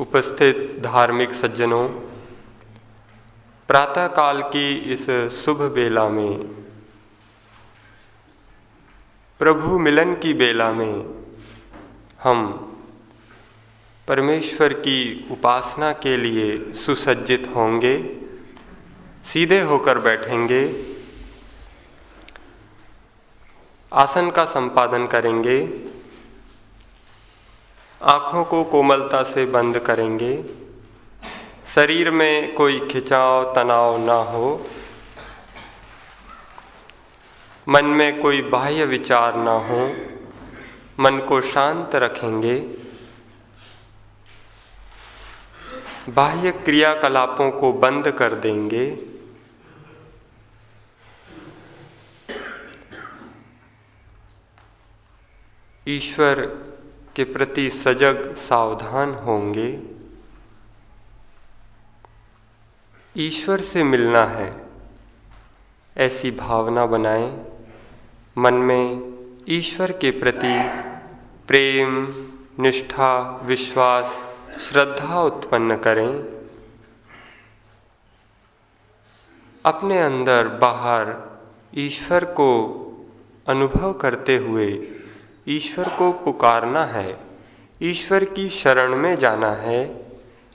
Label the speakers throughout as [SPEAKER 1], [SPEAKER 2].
[SPEAKER 1] उपस्थित धार्मिक सज्जनों प्रातः काल की इस शुभ बेला में, प्रभु मिलन की बेला में हम परमेश्वर की उपासना के लिए सुसज्जित होंगे, सीधे होकर बैठेंगे, आसन का संपादन करेंगे आँखों को कोमलता से बंद करेंगे। शरीर में कोई खिंचाव, तनाव ना हो। मन में कोई बाह्य विचार ना हो। मन को शांत रखेंगे। बाह्य क्रियाकलापों को बंद कर देंगे। ईश्वर के प्रति सजग सावधान होंगे। ईश्वर से मिलना है, ऐसी भावना बनाएँ। मन में ईश्वर के प्रति प्रेम, निष्ठा, विश्वास, श्रद्धा उत्पन्न करें। अपने अंदर बाहर ईश्वर को अनुभव करते हुए ईश्वर को पुकारना है। ईश्वर की शरण में जाना है।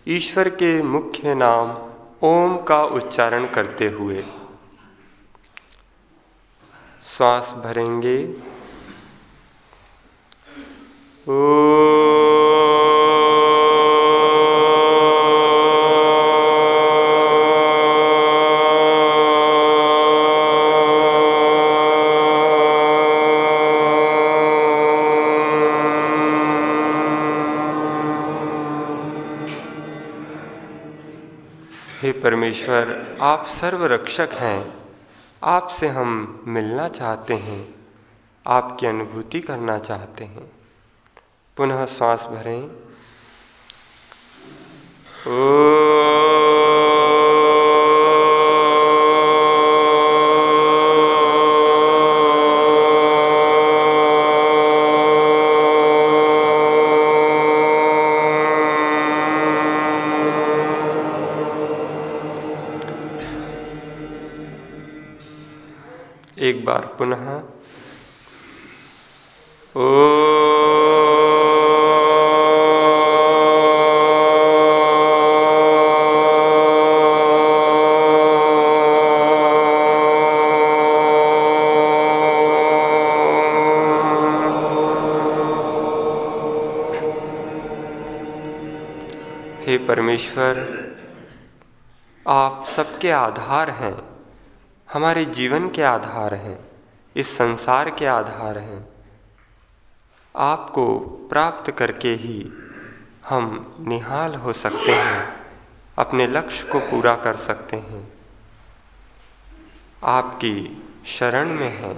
[SPEAKER 1] ईश्वर के मुख्य नाम ओम का उच्चारण करते हुए। श्वास भरेंगे। ओ परमेश्वर, आप सर्व रक्षक हैं। आपसे हम मिलना चाहते हैं। आपकी अनुभूति करना चाहते हैं। पुनः श्वास भरें। ओ बार पुनः। ओ हे परमेश्वर आप सबके आधार हैं। हमारे जीवन के आधार हैं, इस संसार के आधार हैं। आपको प्राप्त करके ही हम निहाल हो सकते हैं, अपने लक्ष्य को पूरा कर सकते हैं। आपकी शरण में हैं।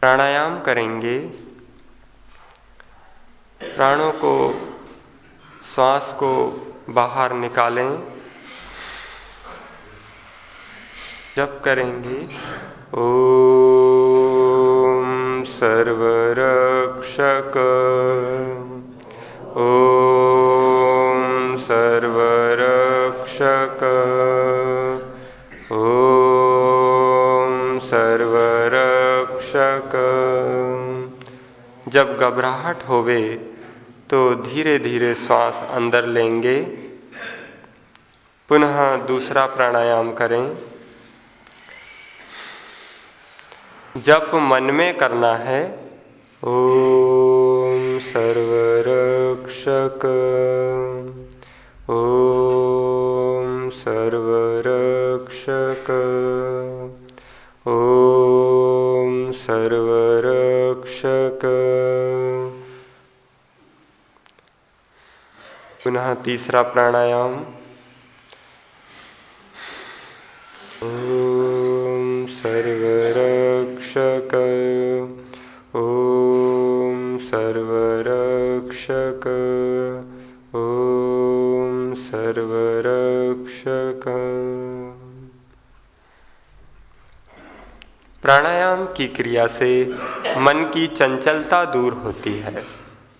[SPEAKER 1] प्राणायाम करेंगे। प्राणों को, श्वास को बाहर निकालें। जप करेंगे। ओम सर्वरक्षक। ओम सर्वरक्षक। ओम सर्वरक्षक। जब घबराहट होवे तो धीरे धीरे श्वास अंदर लेंगे। पुनः दूसरा प्राणायाम करें। जप मन में करना है। ओम सर्वरक्षक। ओम सर्वरक्षक। ओम सर्वरक्षक। पुनः तीसरा प्राणायाम। ओम सर्वरक्षक। ओम सर्वरक्षक ओम सर्वरक्षक। प्राणायाम की क्रिया से मन की चंचलता दूर होती है।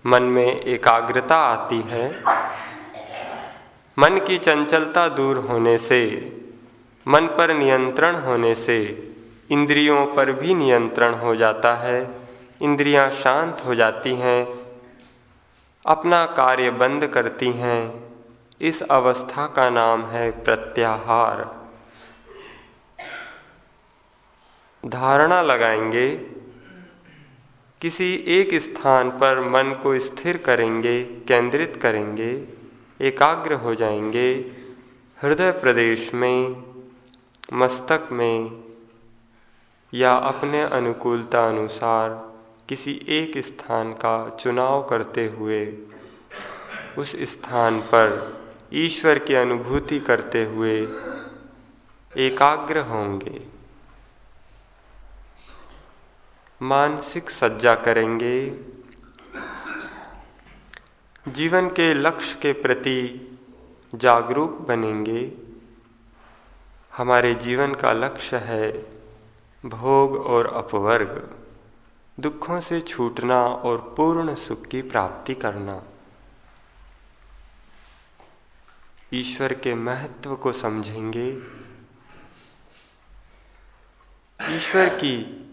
[SPEAKER 1] मन में एकाग्रता आती है। मन की चंचलता दूर होने से, मन पर नियंत्रण होने से इंद्रियों पर भी नियंत्रण हो जाता है, इंद्रियाँ शांत हो जाती हैं, अपना कार्य बंद करती हैं। इस अवस्था का नाम है प्रत्याहार। धारणा लगाएँगे, किसी एक स्थान पर मन को स्थिर करेंगे, केंद्रित करेंगे, एकाग्र हो जाएँगे, हृदय प्रदेश में, मस्तक में या अपने अनुकूलता अनुसार किसी एक स्थान का चुनाव करते हुए, उस स्थान पर ईश्वर की अनुभूति करते हुए एकाग्र होंगे। मानसिक सज्जा करेंगे। जीवन के लक्ष्य के प्रति जागरूक बनेंगे। हमारे जीवन का लक्ष्य है भोग और अपवर्ग, दुखों से छूटना और पूर्ण सुख की प्राप्ति करना। ईश्वर के महत्व को समझेंगे। ईश्वर की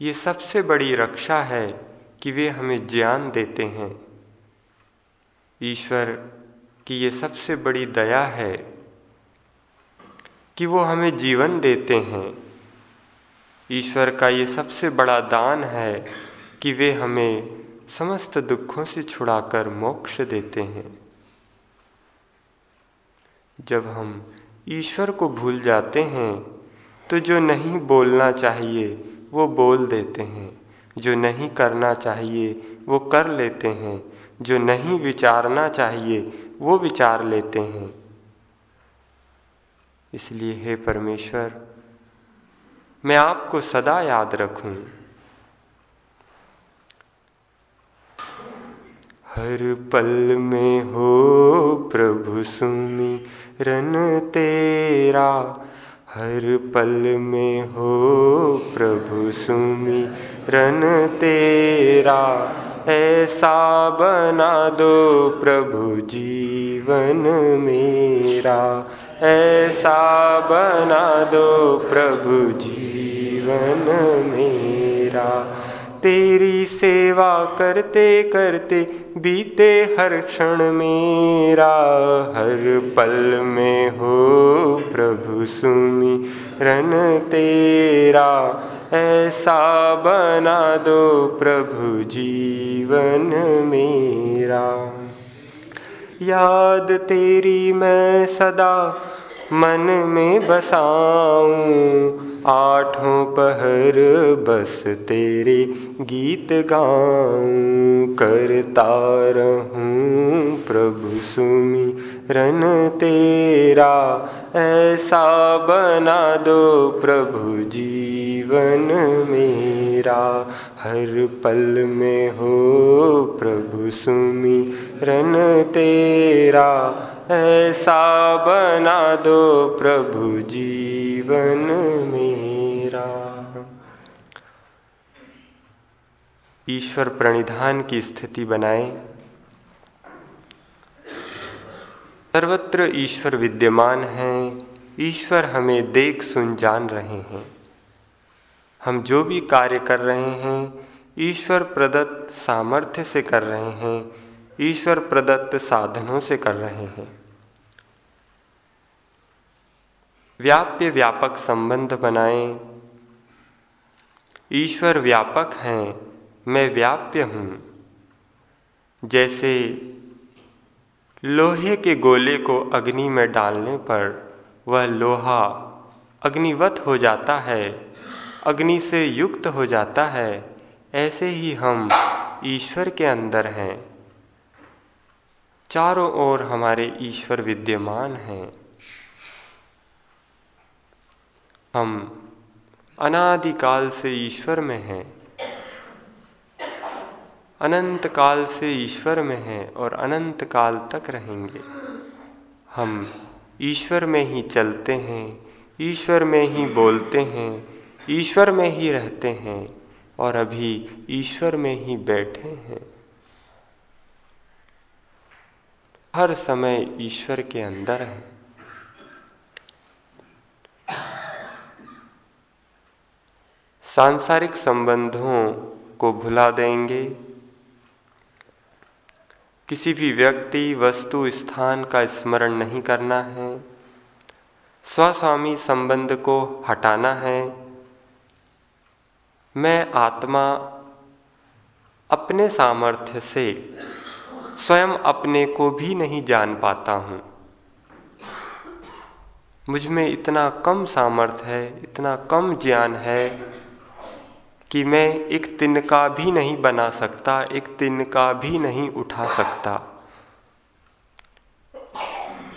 [SPEAKER 1] ये सबसे बड़ी रक्षा है कि वे हमें ज्ञान देते हैं। ईश्वर की ये सबसे बड़ी दया है कि वो हमें जीवन देते हैं। ईश्वर का ये सबसे बड़ा दान है कि वे हमें समस्त दुखों से छुड़ाकर मोक्ष देते हैं। जब हम ईश्वर को भूल जाते हैं तो जो नहीं बोलना चाहिए, वो बोल देते हैं। जो नहीं करना चाहिए, वो कर लेते हैं। जो नहीं विचारना चाहिए, वो विचार लेते हैं। इसलिए हे परमेश्वर मैं आपको सदा याद रखूँ। हर पल में हो प्रभु सुमी रन तेरा। हर पल में हो प्रभु सुमी रन तेरा। ऐसा बना दो प्रभु जीवन मेरा। ऐसा बना दो प्रभु जीवन मेरा। तेरी सेवा करते करते बीते हर क्षण मेरा। हर पल में हो प्रभु सुमी रन तेरा। ऐसा बना दो प्रभु जीवन मेरा। याद तेरी मैं सदा मन में बसाऊं। आठों पहर बस तेरे गीत गाऊं। करता रहूँ प्रभु सुमी रन तेरा, ऐसा बना दो प्रभु जीवन मेरा, हर पल में हो प्रभु सुमी रन तेरा। ऐसा बना दो प्रभु जीवन मेरा। ईश्वर प्रणिधान की स्थिति बनाए। सर्वत्र ईश्वर विद्यमान है, ईश्वर हमें देख सुन जान रहे हैं। हम जो भी कार्य कर रहे हैं, ईश्वर प्रदत्त सामर्थ्य से कर रहे हैं, ईश्वर प्रदत्त साधनों से कर रहे हैं। व्याप्य व्यापक संबंध बनाएँ। ईश्वर व्यापक हैं, मैं व्याप्य हूँ। जैसे लोहे के गोले को अग्नि में डालने पर वह लोहा अग्निवत हो जाता है अग्नि से युक्त हो जाता है, ऐसे ही हम ईश्वर के अंदर हैं। चारों ओर हमारे ईश्वर विद्यमान हैं। हम अनादिकाल से ईश्वर में हैं अनंत काल से ईश्वर में हैं और अनंत काल तक रहेंगे। हम ईश्वर में ही चलते हैं, ईश्वर में ही बोलते हैं ईश्वर में ही रहते हैं और अभी ईश्वर में ही बैठे हैं। हर समय ईश्वर के अंदर हैं। सांसारिक संबंधों को भुला देंगे। किसी भी व्यक्ति, वस्तु, स्थान का स्मरण नहीं करना है। स्वस्वामी संबंध को हटाना है। मैं आत्मा अपने सामर्थ्य से स्वयं अपने को भी नहीं जान पाता हूँ। मुझमें इतना कम सामर्थ्य है, इतना कम ज्ञान है कि मैं एक तिनका भी नहीं बना सकता, एक तिनका भी नहीं उठा सकता।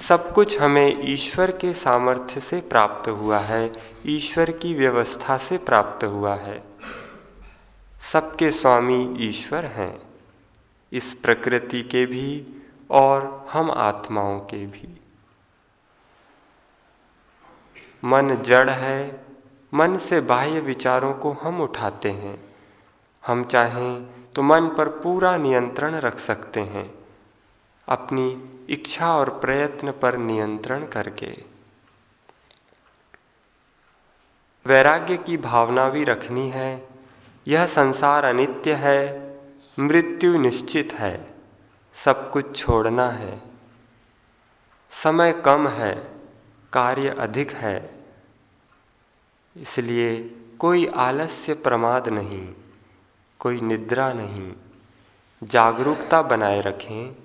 [SPEAKER 1] सब कुछ हमें ईश्वर के सामर्थ्य से प्राप्त हुआ है, ईश्वर की व्यवस्था से प्राप्त हुआ है। सबके स्वामी ईश्वर हैं। इस प्रकृति के भी और हम आत्माओं के भी। मन जड़ है, मन से बाह्य विचारों को हम उठाते हैं। हम चाहें तो मन पर पूरा नियंत्रण रख सकते हैं। अपनी इच्छा और प्रयत्न पर नियंत्रण करके। वैराग्य की भावना भी रखनी है यह संसार अनित्य है, मृत्यु निश्चित है, सब कुछ छोड़ना है। समय कम है, कार्य अधिक है, इसलिए कोई आलस्य प्रमाद नहीं, कोई निद्रा नहीं, जागरूकता बनाए रखें।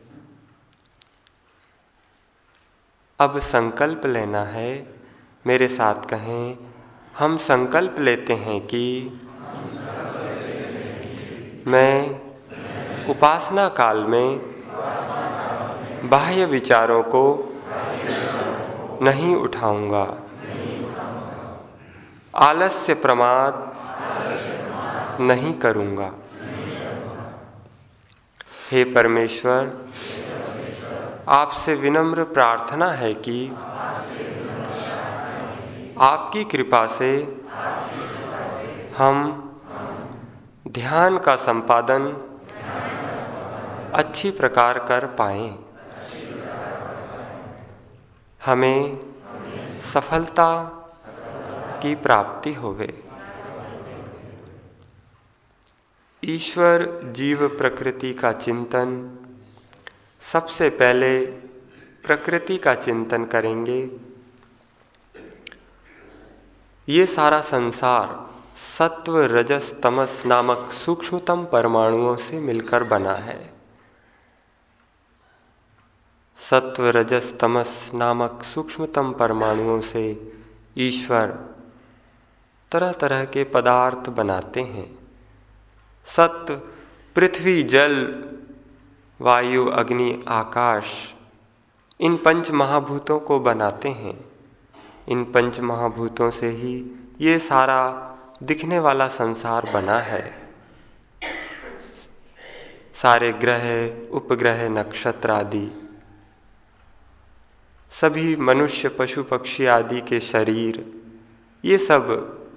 [SPEAKER 1] अब संकल्प लेना है, मेरे साथ कहें, हम संकल्प लेते हैं कि मैं उपासना काल में बाह्य विचारों को नहीं उठाऊँगा। आलस्य प्रमाद नहीं करूँगा। हे परमेश्वर, आपसे विनम्र प्रार्थना है कि आपकी कृपा से हम ध्यान का संपादन अच्छी प्रकार कर पाए। हमें सफलता की प्राप्ति होवे। ईश्वर जीव प्रकृति का चिंतन सबसे पहले प्रकृति का चिंतन करेंगे। ये सारा संसार सत्व रजस तमस नामक सूक्ष्मतम परमाणुओं से मिलकर बना है। सत्व रजस तमस नामक सूक्ष्मतम परमाणुओं से ईश्वर तरह तरह के पदार्थ बनाते हैं। सत्व, पृथ्वी, जल, वायु, अग्नि, आकाश, इन पंच महाभूतों को बनाते हैं। इन पंच महाभूतों से ही ये सारा दिखने वाला संसार बना है। सारे ग्रह, उपग्रह, नक्षत्र आदि। सभी मनुष्य, पशु, पक्षी आदि के शरीर, ये सब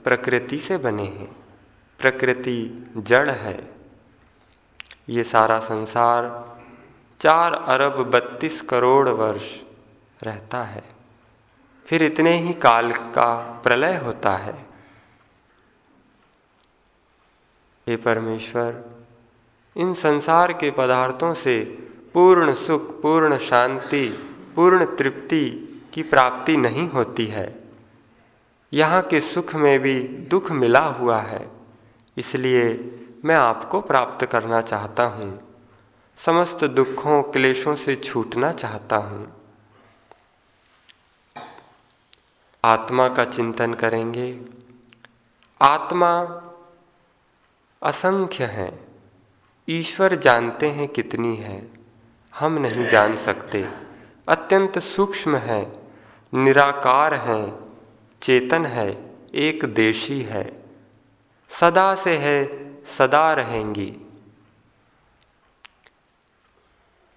[SPEAKER 1] प्रकृति से बने हैं। प्रकृति जड़ है। ये सारा संसार चार अरब बत्तीस करोड़ वर्ष रहता है। फिर इतने ही काल का प्रलय होता है। हे परमेश्वर, इन संसार के पदार्थों से पूर्ण सुख, पूर्ण शांति, पूर्ण तृप्ति की प्राप्ति नहीं होती है। यहाँ के सुख में भी दुख मिला हुआ है, इसलिए मैं आपको प्राप्त करना चाहता हूँ। समस्त दुखों, क्लेशों से छूटना चाहता हूँ। आत्मा का चिंतन करेंगे। आत्मा असंख्य है। ईश्वर जानते हैं कितनी है। हम नहीं जान सकते। अत्यंत सूक्ष्म है। निराकार हैं। चेतन है। एक देशी है। सदा से है, सदा रहेंगी।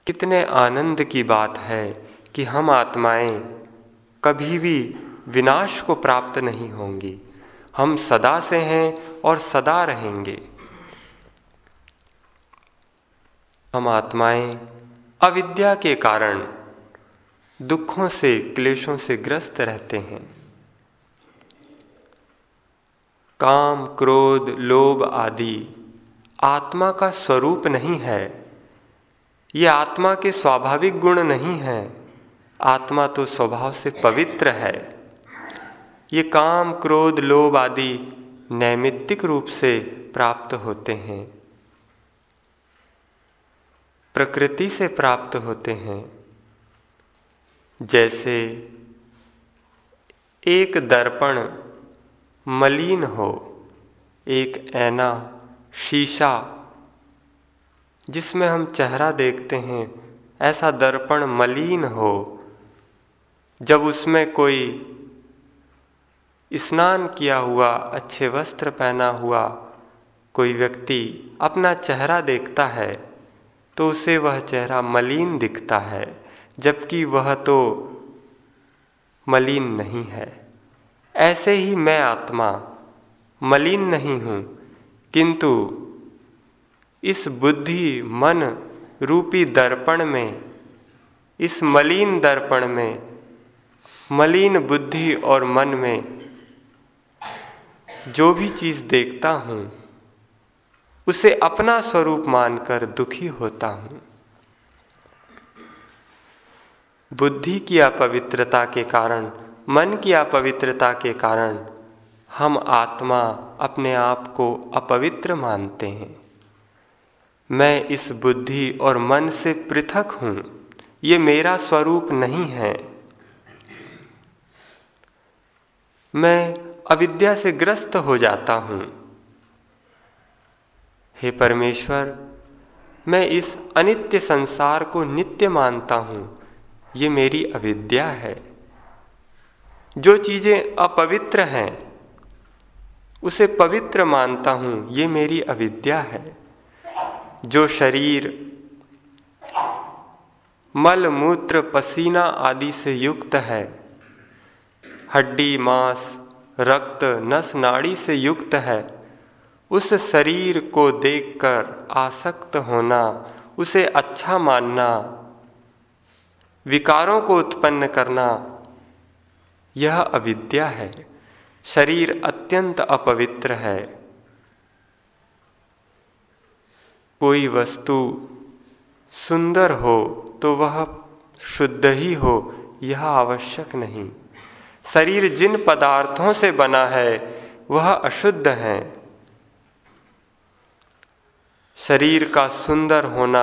[SPEAKER 1] कितने आनंद की बात है कि हम आत्माएँ कभी भी विनाश को प्राप्त नहीं होंगी। हम सदा से हैं और सदा रहेंगे। हम आत्माएँ अविद्या के कारण दुखों से, क्लेशों से ग्रस्त रहते हैं। काम, क्रोध, लोभ आदि आत्मा का स्वरूप नहीं है। ये आत्मा के स्वाभाविक गुण नहीं है। आत्मा तो स्वभाव से पवित्र है। ये काम, क्रोध, लोभ आदि नैमित्तिक रूप से प्राप्त होते हैं। प्रकृति से प्राप्त होते हैं। जैसे एक दर्पण मलिन हो, एक ऐना शीशा, जिसमें हम चेहरा देखते हैं, ऐसा दर्पण मलिन हो, जब उसमें कोई स्नान किया हुआ, अच्छे वस्त्र पहना हुआ कोई व्यक्ति अपना चेहरा देखता है तो उसे वह चेहरा मलिन दिखता है, जबकि वह तो मलिन नहीं है। ऐसे ही मैं आत्मा, मलिन नहीं हूँ, किंतु इस बुद्धि मन रूपी दर्पण में, इस मलिन दर्पण में, मलिन बुद्धि और मन में जो भी चीज़ देखता हूँ उसे अपना स्वरूप मानकर दुखी होता हूँ। बुद्धि की अपवित्रता के कारण, मन की अपवित्रता के कारण हम आत्मा अपने आप को अपवित्र मानते हैं। मैं इस बुद्धि और मन से पृथक हूँ। ये मेरा स्वरूप नहीं है। मैं अविद्या से ग्रस्त हो जाता हूँ। हे परमेश्वर, मैं इस अनित्य संसार को नित्य मानता हूँ। ये मेरी अविद्या है। जो चीज़ें अपवित्र हैं, उसे पवित्र मानता हूँ। ये मेरी अविद्या है। जो शरीर, मल, मूत्र, पसीना आदि से युक्त है, हड्डी, मांस, रक्त, नस, नाड़ी से युक्त है उस शरीर को देखकर आसक्त होना, उसे अच्छा मानना, विकारों को उत्पन्न करना, यह अविद्या है। शरीर अत्यंत अपवित्र है। कोई वस्तु सुंदर हो तो वह शुद्ध ही हो, यह आवश्यक नहीं। शरीर जिन पदार्थों से बना है, वह अशुद्ध है। शरीर का सुंदर होना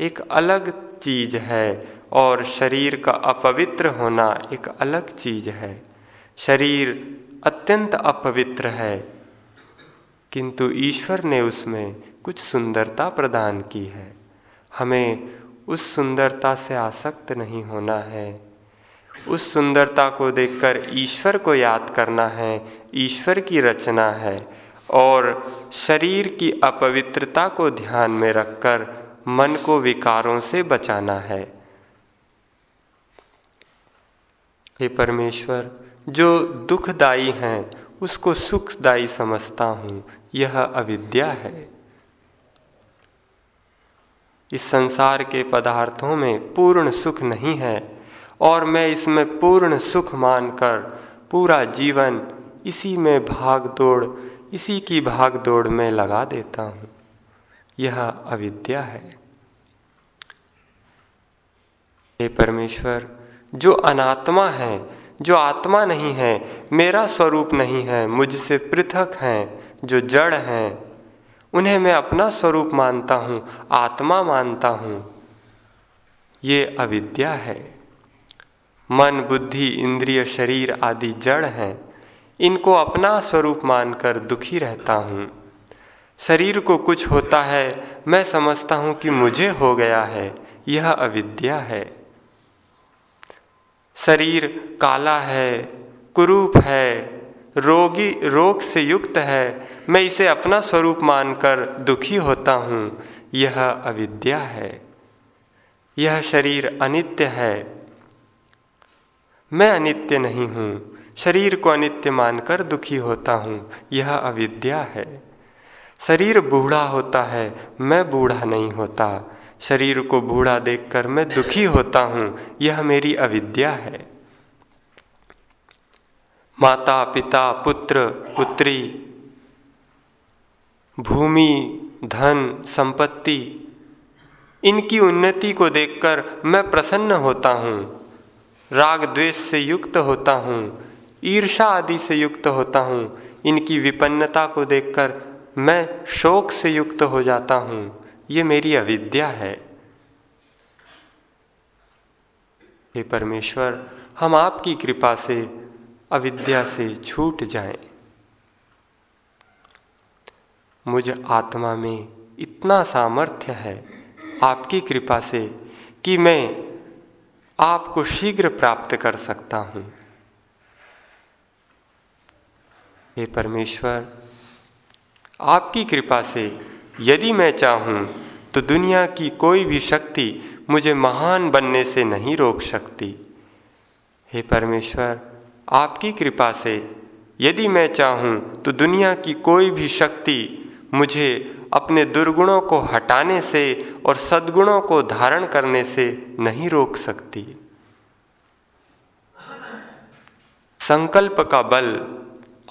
[SPEAKER 1] एक अलग चीज़ है और शरीर का अपवित्र होना एक अलग चीज़ है। शरीर अत्यंत अपवित्र है, किंतु ईश्वर ने उसमें कुछ सुंदरता प्रदान की है। हमें उस सुंदरता से आसक्त नहीं होना है। उस सुंदरता को देखकर ईश्वर को याद करना है, ईश्वर की रचना है। और शरीर की अपवित्रता को ध्यान में रखकर मन को विकारों से बचाना है। हे परमेश्वर, जो दुखदाई हैं, उसको सुखदाई समझता हूँ। यह अविद्या है। इस संसार के पदार्थों में पूर्ण सुख नहीं है और मैं इसमें पूर्ण सुख मानकर पूरा जीवन इसी में भाग दौड़ इसी की भाग दौड़ में लगा देता हूँ। यह अविद्या है। हे परमेश्वर, जो अनात्मा है, जो आत्मा नहीं है, मेरा स्वरूप नहीं है, मुझसे पृथक हैं, जो जड़ हैं, उन्हें मैं अपना स्वरूप मानता हूँ, आत्मा मानता हूँ। ये अविद्या है। मन, बुद्धि, इंद्रिय, शरीर आदि जड़ हैं। इनको अपना स्वरूप मानकर दुखी रहता हूँ। शरीर को कुछ होता है, मैं समझता हूँ कि मुझे हो गया है, यह अविद्या है। शरीर काला है, कुरूप है, रोगी रोग से युक्त है, मैं इसे अपना स्वरूप मानकर दुखी होता हूँ, यह अविद्या है। यह शरीर अनित्य है। मैं अनित्य नहीं हूँ शरीर को अनित्य मानकर दुखी होता हूँ। यह अविद्या है। शरीर बूढ़ा होता है, मैं बूढ़ा नहीं होता। शरीर को बूढ़ा देखकर मैं दुखी होता हूँ, यह मेरी अविद्या है। माता, पिता, पुत्र, पुत्री, भूमि, धन, संपत्ति, इनकी उन्नति को देखकर मैं प्रसन्न होता हूँ। राग द्वेष से युक्त होता हूँ। ईर्षा आदि से युक्त होता हूँ। इनकी विपन्नता को देखकर मैं शोक से युक्त हो जाता हूँ। ये मेरी अविद्या है। हे परमेश्वर, हम आपकी कृपा से, अविद्या से छूट जाएँ। मुझ आत्मा में इतना सामर्थ्य है आपकी कृपा से कि मैं आपको शीघ्र प्राप्त कर सकता हूँ। हे परमेश्वर, आपकी कृपा से यदि मैं चाहूँ तो दुनिया की कोई भी शक्ति मुझे महान बनने से नहीं रोक सकती। हे परमेश्वर, आपकी कृपा से यदि मैं चाहूँ तो दुनिया की कोई भी शक्ति मुझे अपने दुर्गुणों को हटाने से और सद्गुणों को धारण करने से नहीं रोक सकती। संकल्प का बल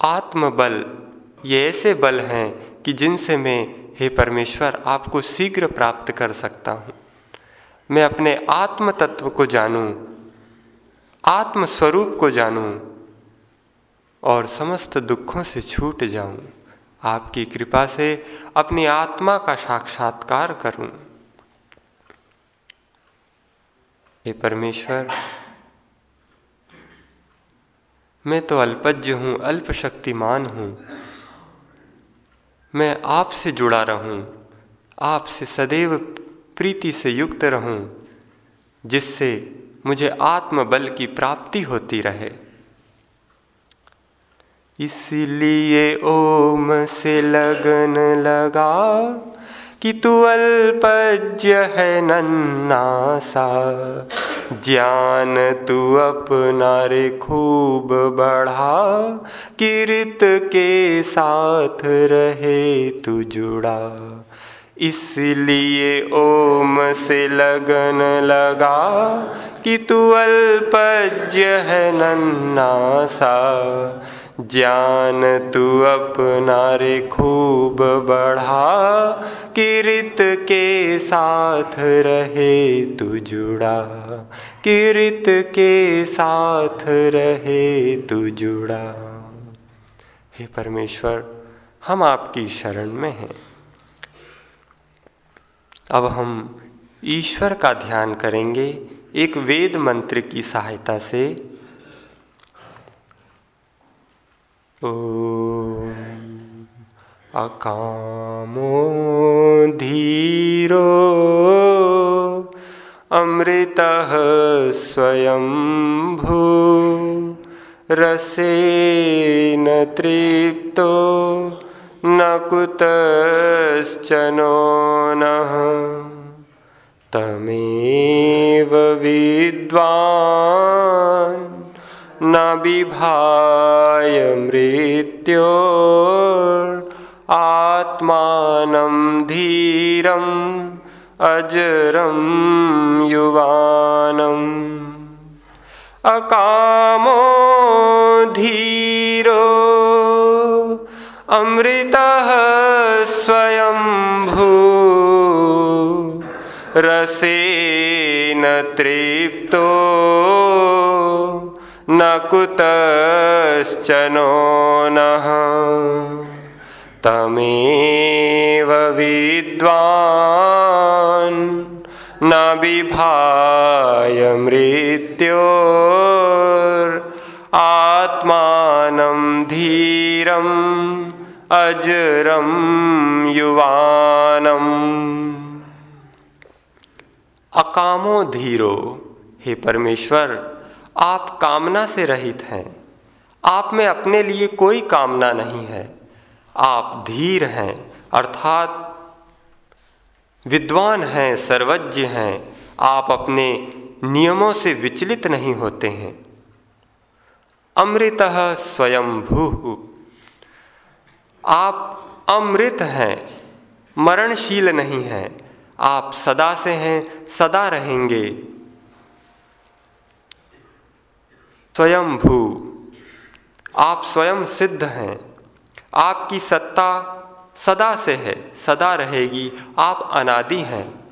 [SPEAKER 1] आत्म बल ये ऐसे बल हैं कि जिनसे मैं, हे परमेश्वर, आपको शीघ्र प्राप्त कर सकता हूँ। मैं अपने आत्म तत्व को जानूं आत्म स्वरूप को जानूं और समस्त दुखों से छूट जाऊँ। आपकी कृपा से अपनी आत्मा का साक्षात्कार करूँ। हे परमेश्वर मैं तो अल्पज्ञ हूँ अल्प शक्तिमान हूँ। मैं आपसे जुड़ा रहूँ, आपसे सदैव प्रीति से युक्त रहूँ, जिससे मुझे आत्मबल की प्राप्ति होती रहे। इसलिए ओम से लगन लगा कि तू अल्पज्य है नन्ना सा ज्ञान तू अपना रे खूब बढ़ा। किरत के साथ रहे तू जुड़ा। इसलिए ओम से लगन लगा कि तू अल्पज्य है नन्ना सा ज्ञान तू अपना रे खूब बढ़ा, किरित के साथ रहे तू जुड़ा। किरित के साथ रहे तू जुड़ा। हे परमेश्वर, हम आपकी शरण में हैं। अब हम ईश्वर का ध्यान करेंगे एक वेद मंत्र की सहायता से। अकामो धीरो अमृतः स्वयंभू रसेन तृप्तो न कुतश्चनो नः तमेव विद्वान् न विभाय मृत्यो आत्मानं धीरम् अजरं युवानम् अकामो धीरो अमृतः स्वयंभू रसेन तृप्तो। न कुतश्चनो नः तमेव विद्वान् न विभाय मृत्योरात्मानं धीरम् अजरं युवानम्। अकामो धीरो, हे परमेश्वर आप कामना से रहित हैं। आप में अपने लिए कोई कामना नहीं है। आप धीर हैं, अर्थात विद्वान हैं, सर्वज्ञ हैं। आप अपने नियमों से विचलित नहीं होते हैं। अमृत स्वयंभू। आप अमृत हैं, मरणशील नहीं हैं। आप सदा से हैं, सदा रहेंगे। स्वयं भू। आप स्वयं सिद्ध हैं। आपकी सत्ता सदा से है, सदा रहेगी। आप अनादि हैं।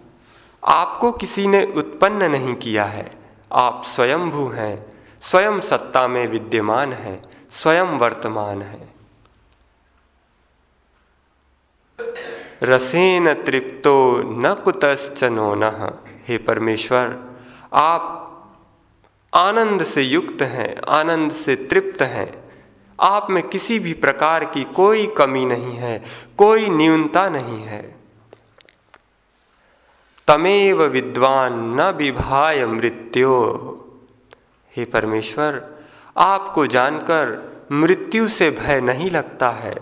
[SPEAKER 1] आपको किसी ने उत्पन्न नहीं किया है। आप स्वयंभू हैं। स्वयं सत्ता में विद्यमान हैं। स्वयं वर्तमान हैं। रसेन तृप्तो न कुतश्चनो न हे परमेश्वर, आप आनंद से युक्त हैं, आनंद से तृप्त हैं। आप में किसी भी प्रकार की कोई कमी नहीं है, कोई न्यूनता नहीं है। तमेव विद्वान न विभाय मृत्यो। हे परमेश्वर, आपको जानकर मृत्यु से भय नहीं लगता है।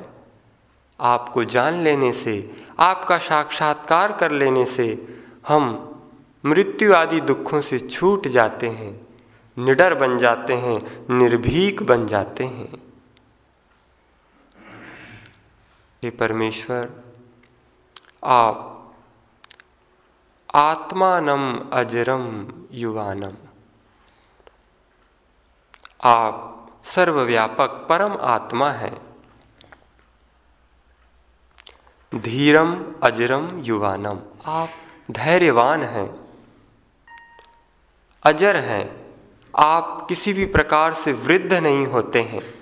[SPEAKER 1] आपको जान लेने से, आपका साक्षात्कार कर लेने से हम मृत्यु आदि दुखों से छूट जाते हैं। निडर बन जाते हैं, निर्भीक बन जाते हैं। हे परमेश्वर, आप आत्मानम अजरम युवानम। आप सर्वव्यापक परम आत्मा हैं। धीरम अजरम युवानम। आप धैर्यवान हैं, अजर हैं। आप किसी भी प्रकार से वृद्ध नहीं होते हैं।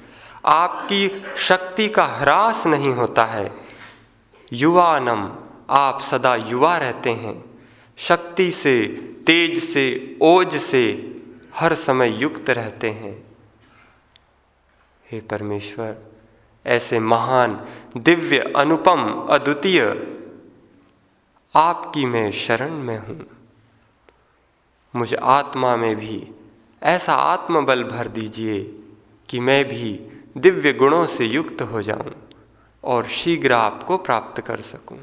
[SPEAKER 1] आपकी शक्ति का ह्रास नहीं होता है। युवानम, आप सदा युवा रहते हैं। शक्ति से, तेज से, ओज से हर समय युक्त रहते हैं। हे परमेश्वर, ऐसे महान, दिव्य, अनुपम, अद्वितीय, आपकी मैं शरण में हूँ। मुझे आत्मा में भी ऐसा आत्मबल भर दीजिए कि मैं भी दिव्य गुणों से युक्त हो जाऊँ और शीघ्र आपको प्राप्त कर सकूँ।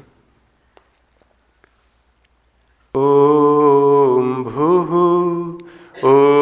[SPEAKER 1] ओम भू ओम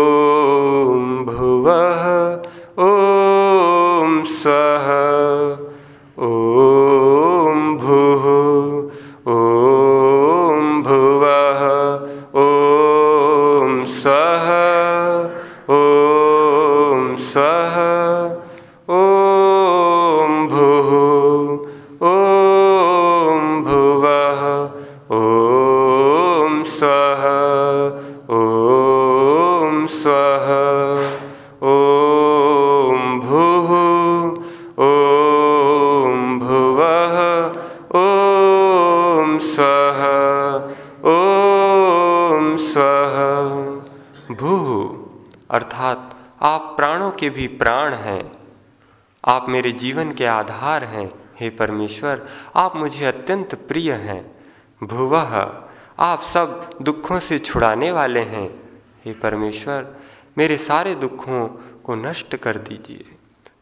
[SPEAKER 1] मेरे जीवन के आधार हैं। हे परमेश्वर, आप मुझे अत्यंत प्रिय हैं। भुवः, आप सब दुखों से छुड़ाने वाले हैं। हे परमेश्वर, मेरे सारे दुखों को नष्ट कर दीजिए।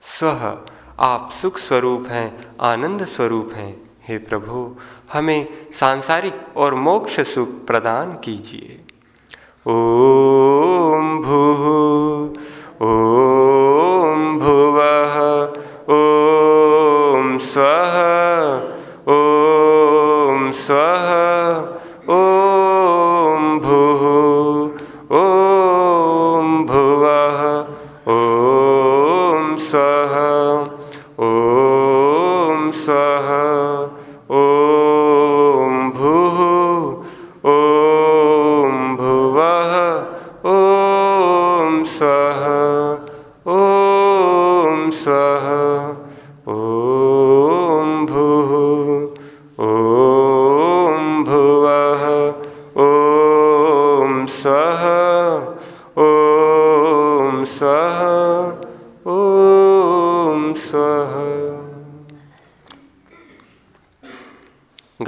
[SPEAKER 1] स्व, आप सुख स्वरूप हैं, आनंद स्वरूप हैं। हे प्रभु, हमें सांसारिक और मोक्ष सुख प्रदान कीजिए। ओम भू ओम भुवः। स्वः। ओम स्वः।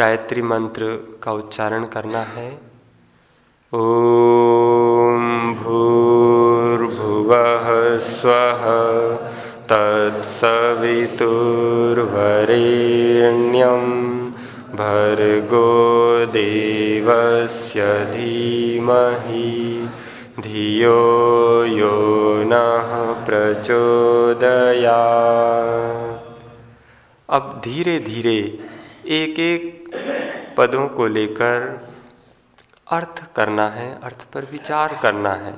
[SPEAKER 1] गायत्री मंत्र का उच्चारण करना है। ओम भूर्भुव स्व तत्सवितुर्वरेण्यं भर्गो देवस्य धीमहि। धियो यो नः प्रचोदयात्। अब धीरे धीरे एक एक पदों को लेकर अर्थ करना है, अर्थ पर विचार करना है।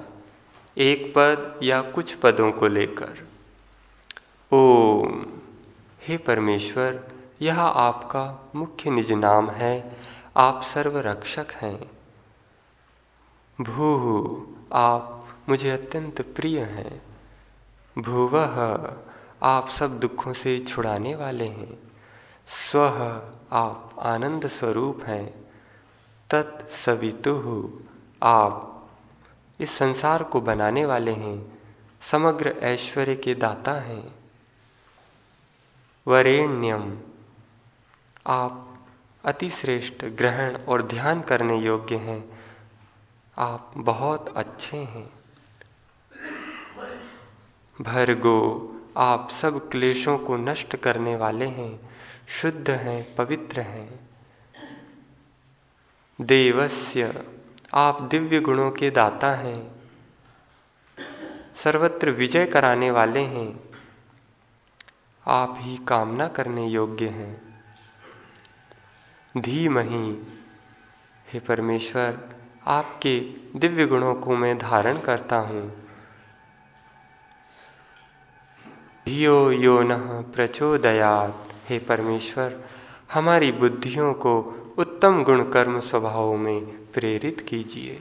[SPEAKER 1] एक पद या कुछ पदों को लेकर। ओम, हे परमेश्वर, यह आपका मुख्य निज नाम है, आप सर्वरक्षक हैं। भू, आप मुझे अत्यंत प्रिय हैं। भूवह आप सब दुखों से छुड़ाने वाले हैं। स्व आप आनंद स्वरूप हैं। तत् तत्सवितु आप। इस संसार को बनाने वाले हैं, समग्र ऐश्वर्य के दाता हैं। वरेण्यम। आप अतिश्रेष्ठ ग्रहण और ध्यान करने योग्य हैं। आप बहुत अच्छे हैं। भरगो, आप सब क्लेशों को नष्ट करने वाले हैं। शुद्ध हैं, पवित्र हैं। देवस्य, आप दिव्य गुणों के दाता हैं। सर्वत्र विजय कराने वाले हैं। आप ही कामना करने योग्य हैं। धीमही हे परमेश्वर, आपके दिव्य गुणों को मैं धारण करता हूँ। धियो यो न प्रचोदयात। हे परमेश्वर, हमारी बुद्धियों को उत्तम गुण कर्म स्वभाव में प्रेरित कीजिए।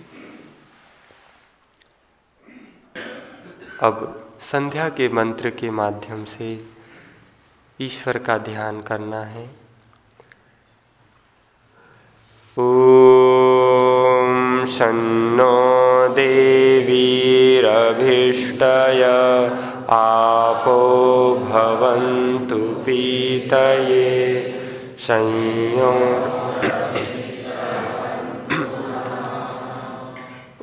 [SPEAKER 1] अब संध्या के मंत्र के माध्यम से ईश्वर का ध्यान करना है। ॐ शन्नो देवीरभीष्टय आपो भवन्तु पीतये संयो।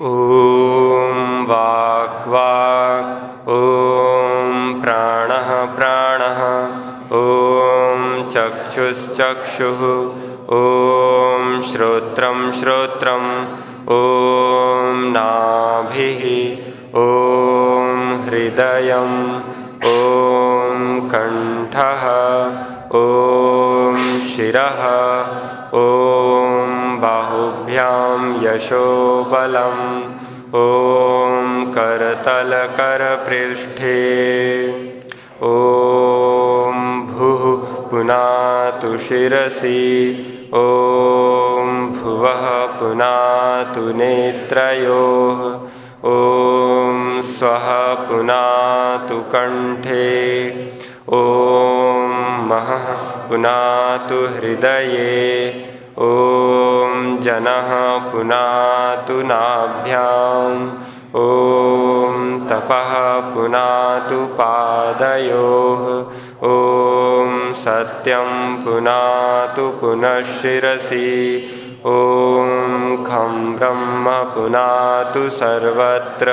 [SPEAKER 1] ॐ वाक् वाक् ॐ प्राणः प्राणः, ॐ चक्षुश्चक्षुः, ॐ श्रोत्रं श्रोत्रम्, ॐ हृदयम्। ॐ कण्ठः। ॐ शिरः। ॐ बाहुभ्यां यशोबलम्। ॐ करतलकरपृष्ठे। ॐ भुः पुनातु शिरसि। ॐ भुवः पुनातु नेत्रयोः। पुनातु कण्ठे ॐ महः पुनातु हृदये। ॐ जनः पुनातु नाभ्याम्। ॐ तपः पुनातु पादयोः। ॐ सत्यं पुनातु पुनः शिरसि ॐ खं पुनातु सर्वत्र।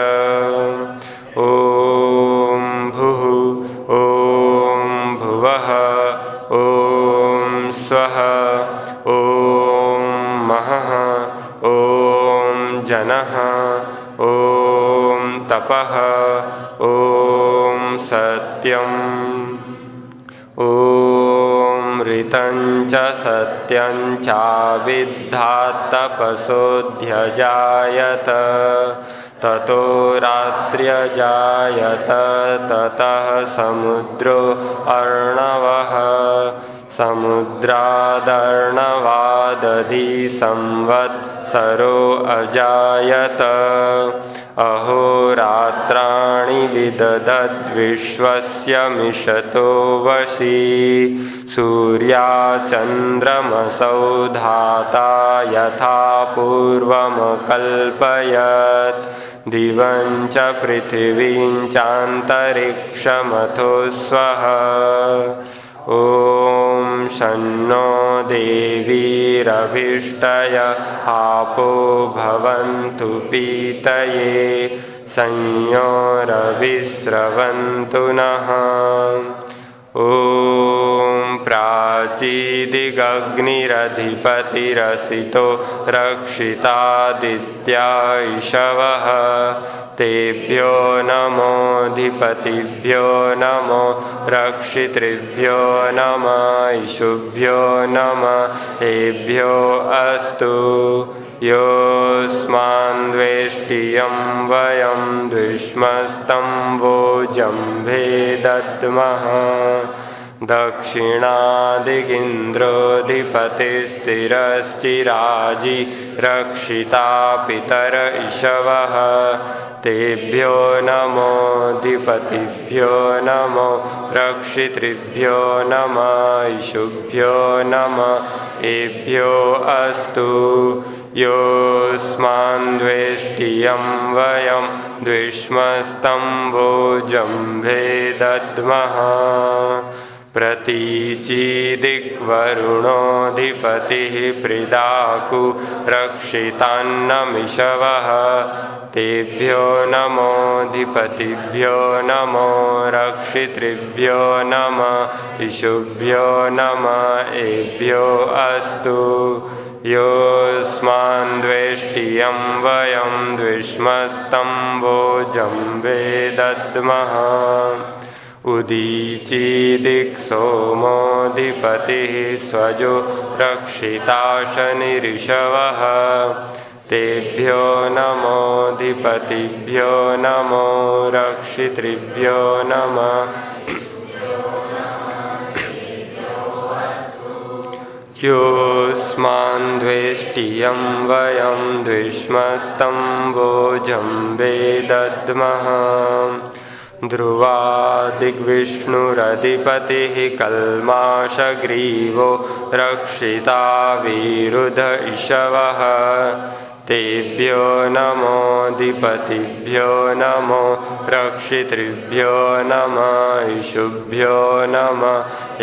[SPEAKER 1] ॐ भुः, ॐ भुवः, ॐ स्वः, ॐ महः, ॐ जनः, ॐ तपः, ॐ सत्यम्, ॐ ऋतं च सत्यं चाविद्धात्तपसोऽध्यजायत। ततो रात्र्यजायत ततः समुद्रो अर्णवः। समुद्रादर्णवादधि संवत्सरो अजायत। अहोरात्राणि विदधद्विश्वस्य मिषतो वशी सूर्याचन्द्रमसौ धाता यथा पूर्वमकल्पयत्। दिवं च पृथिवीं चान्तरिक्षमथो स्वः ॐ शन्नो देवीरभीष्टय आपो भवन्तु पीतये। संयोरविस्रवन्तु नः ॐ प्राचीदिगग्निरधिपतिरसितो रक्षितादित्यायिषवः। तेभ्यो नमोऽधिपतिभ्यो नमो रक्षितृभ्यो नम ईशुभ्यो नम एभ्यो अस्तु। योऽस्मान्द्वेष्टियं वयं वोजम्भे दद्मः दक्षिणादिगिन्द्रोऽधिपतिस्थिरश्चिराजि रक्षिता पितर इषवः। तेभ्यो नमोऽधिपतिभ्यो नमो रक्षितृभ्यो नम ईशुभ्यो नम। एभ्यो अस्तु। योऽस्मान्द्वेष्टियं वयं द्विष्मस्तं भोजम्भे दद्मः प्रतीचिदिग्वरुणोऽधिपतिः प्रिदाकु रक्षितान्नमिषवः तेभ्यो नमोऽधिपतिभ्यो नमो रक्षितृभ्यो नम इषुभ्यो नम एभ्यो अस्तु योऽस्मान्द्वेष्टियं वयं द्विष्मस्तं भोजम्बे दद्मः उदीचीदिक्सोमोऽधिपतिः स्वजो रक्षिता शनिऋषवः तेभ्यो नमोऽधिपतिभ्यो नमो रक्षितृभ्यो नम। योऽस्मान्द्वेष्टियं वयं द्विष्मस्तं भोजम्बे दद्मः ध्रुवादिग्विष्णुरधिपतिः कल्माषग्रीवो रक्षिता विरुध इषवः। तेभ्यो नमोऽधिपतिभ्यो नमो रक्षितृभ्यो नम ईशुभ्यो नम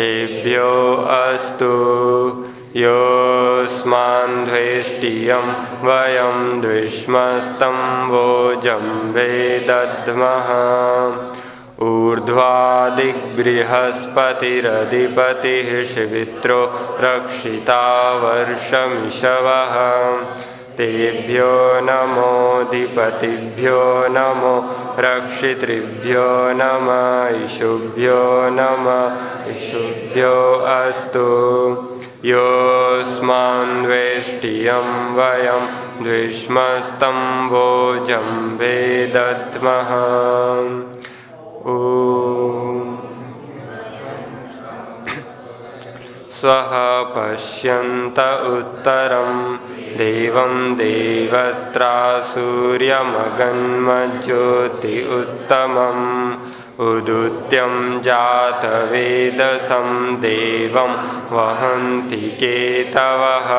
[SPEAKER 1] एभ्यो अस्तु योऽस्मान्द्वेष्टियं वयं द्विष्मस्तं ऊर्ध्वादिग्बृहस्पतिरधिपतिः शिवित्रो रक्षिता वर्षमिषवः तेभ्यो नमोऽधिपतिभ्यो नमो रक्षितृभ्यो नम ईशुभ्यो नम ईशुभ्यो अस्तु। योऽस्मान्द्वेष्टियं वयं द्विष्मस्तं भोजम्बे दद्मः ॐ। स्वः पश्यन्त उत्तरं देवं देवत्रा सूर्यमगन्मज्योति उत्तमम्। उदुत्यं जातवेदसं देवं वहन्ति केतवः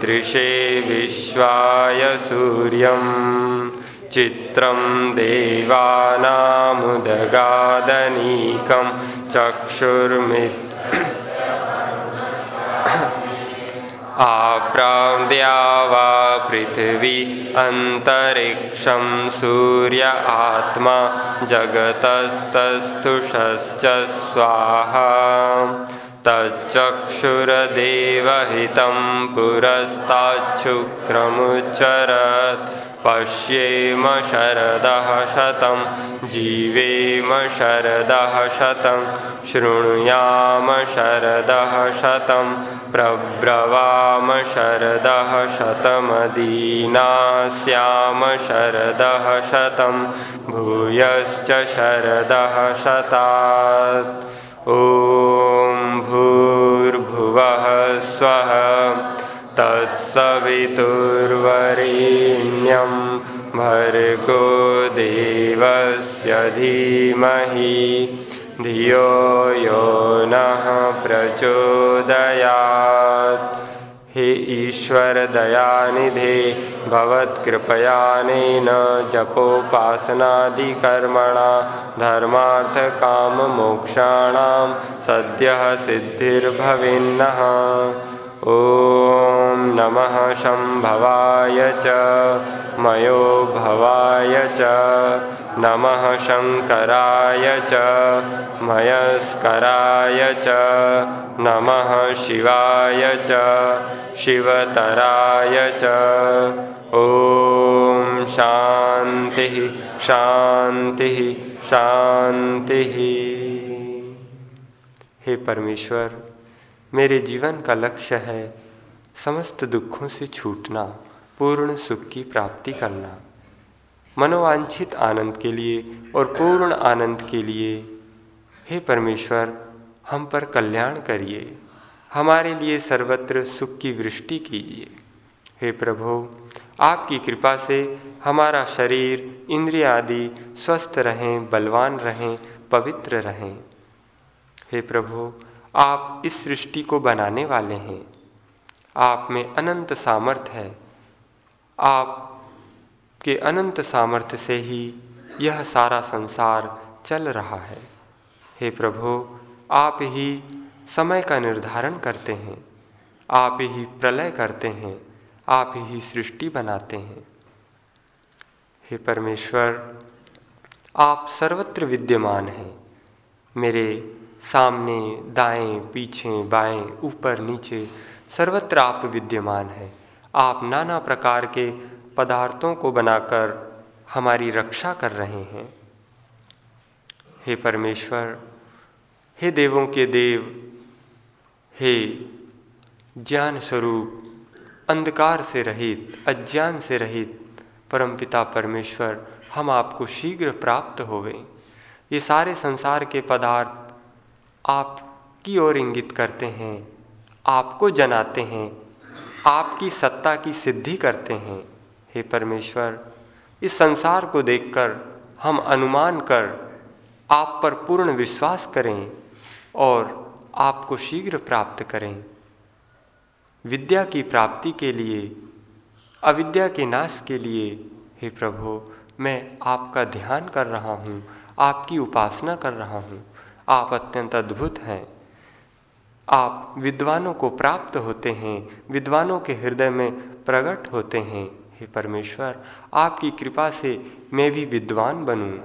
[SPEAKER 1] दृशे विश्वाय सूर्यम् चित्रं देवानामुदगादनीकं। चक्षुर्मित् आप्राद्या वा पृथिवी सूर्य आत्मा जगतस्तस्थुषश्च स्वाहा। तच्चक्षुरदेवहितं पुरस्ताच्छुक्रमुच्चरत्। पश्येम शरदः शतं जीवेम शरदः शतं शृणुयाम शरदः शतं प्रब्रवाम शरदः शतमदीनास्याम शरदः शतं भूयश्च शरदः शतात्। ॐ भूर्भुवः स्वः तत्सवितुर्वरेण्यं भर्गो देवस्य धीमहि। धियो यो नः प्रचोदयात्। हे ईश्वर दयानिधे भवत्कृपयानेन जपोपासनादिकर्मणा धर्मार्थकाममोक्षाणां सद्यः सिद्धिर्भवेन्नः। ॐ नमः शम्भवाय च मयो भवाय च, नमः शङ्कराय च, मयस्कराय च, नमः शिवाय च, शिवतराय च। ॐ शान्तिः शान्तिः शान्तिः। हे परमेश्वर मेरे जीवन का लक्ष्य है समस्त दुखों से छूटना, पूर्ण सुख की प्राप्ति करना। मनोवांछित आनंद के लिए और पूर्ण आनंद के लिए, हे परमेश्वर, हम पर कल्याण करिए। हमारे लिए सर्वत्र सुख की वृष्टि कीजिए। हे प्रभु, आपकी कृपा से हमारा शरीर, इंद्रिय आदि स्वस्थ रहें, बलवान रहें, पवित्र रहें। हे प्रभु आप इस सृष्टि को बनाने वाले हैं। आप में अनंत सामर्थ्य है। आप के अनंत सामर्थ्य से ही यह सारा संसार चल रहा है। हे प्रभु, आप ही समय का निर्धारण करते हैं। आप ही प्रलय करते हैं। आप ही सृष्टि बनाते हैं। हे परमेश्वर, आप सर्वत्र विद्यमान हैं। मेरे सामने, दाएँ, पीछे, बाएँ, ऊपर, नीचे, सर्वत्र आप विद्यमान हैं। आप नाना प्रकार के पदार्थों को बनाकर हमारी रक्षा कर रहे हैं। हे परमेश्वर, हे देवों के देव, हे ज्ञान स्वरूप अंधकार से रहित, अज्ञान से रहित, परमपिता परमेश्वर, हम आपको शीघ्र प्राप्त होवे। ये सारे संसार के पदार्थ आपकी ओर इंगित करते हैं, आपको जनाते हैं, आपकी सत्ता की सिद्धि करते हैं। हे परमेश्वर, इस संसार को देखकर हम अनुमान कर आप पर पूर्ण विश्वास करें और आपको शीघ्र प्राप्त करें। विद्या की प्राप्ति के लिए, अविद्या के नाश के लिए, हे प्रभु, मैं आपका ध्यान कर रहा हूँ, आपकी उपासना कर रहा हूँ। आप अत्यंत अद्भुत हैं। आप विद्वानों को प्राप्त होते हैं, विद्वानों के हृदय में प्रकट होते हैं। हे परमेश्वर, आपकी कृपा से मैं भी विद्वान बनूं।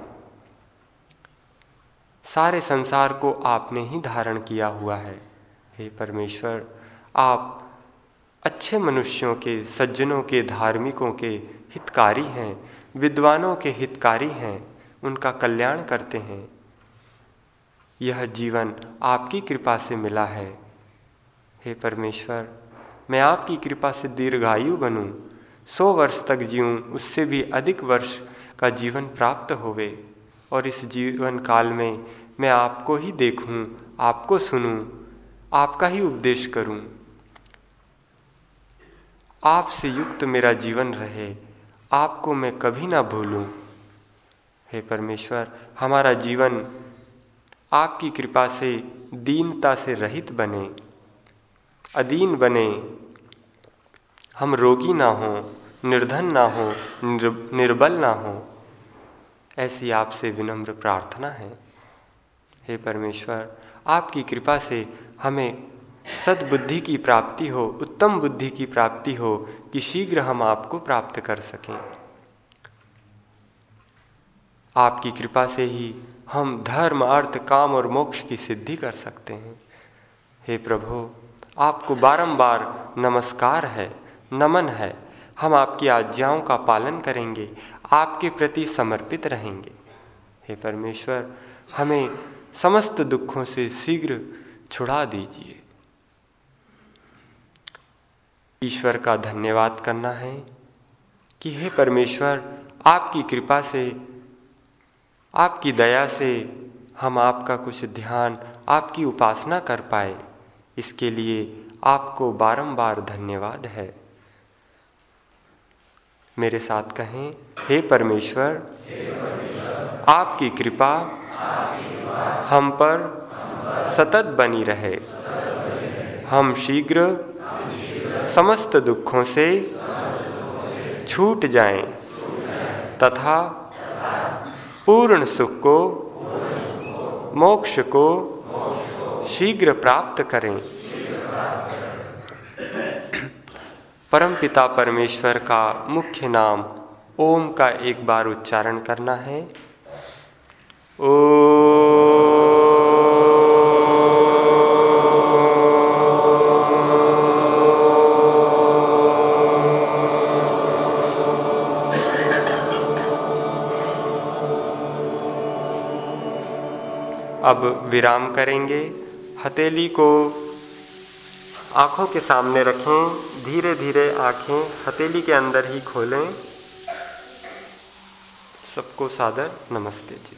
[SPEAKER 1] सारे संसार को आपने ही धारण किया हुआ है। हे परमेश्वर, आप अच्छे मनुष्यों के, सज्जनों के, धार्मिकों के हितकारी हैं, विद्वानों के हितकारी हैं, उनका कल्याण करते हैं। यह जीवन आपकी कृपा से मिला है हे परमेश्वर मैं आपकी कृपा से दीर्घायु बनूं सौ वर्ष तक जीऊं उससे भी अधिक वर्ष का जीवन प्राप्त होवे और इस जीवन काल में मैं आपको ही देखूँ, आपको सुनूं, आपका ही उपदेश करूँ। आपसे युक्त मेरा जीवन रहे आपको मैं कभी ना भूलूं हे परमेश्वर हमारा जीवन आपकी कृपा से दीनता से रहित बने। अधीन बने। हम रोगी ना हों, निर्धन ना हो निर्बल ना हो। ऐसी आपसे विनम्र प्रार्थना है। हे परमेश्वर, आपकी कृपा से हमें सद्बुद्धि की प्राप्ति हो, उत्तम बुद्धि की प्राप्ति हो कि शीघ्र हम आपको प्राप्त कर सकें। आपकी कृपा से ही हम धर्म, अर्थ, काम और मोक्ष की सिद्धि कर सकते हैं। हे प्रभु, आपको बारंबार नमस्कार है, नमन है। हम आपकी आज्ञाओं का पालन करेंगे, आपके प्रति समर्पित रहेंगे। हे परमेश्वर, हमें समस्त दुखों से शीघ्र छुड़ा दीजिए। ईश्वर का धन्यवाद करना है कि हे परमेश्वर, आपकी कृपा से आपकी दया से हम आपका कुछ ध्यान, आपकी उपासना कर पाए। इसके लिए आपको बारंबार धन्यवाद है। मेरे साथ कहें, हे परमेश्वर, आपकी कृपा हम पर सतत बनी रहे। हम शीघ्र समस्त दुखों से छूट जाएँ तथा पूर्ण सुख को, मोक्ष को शीघ्र प्राप्त करें। परम पिता परमेश्वर का मुख्य नाम ओम का एक बार उच्चारण करना है। ओ अब विराम करेंगे। हथेली को आँखों के सामने रखें धीरे धीरे आँखें हथेली के अंदर ही खोलें। सबको सादर नमस्ते जी।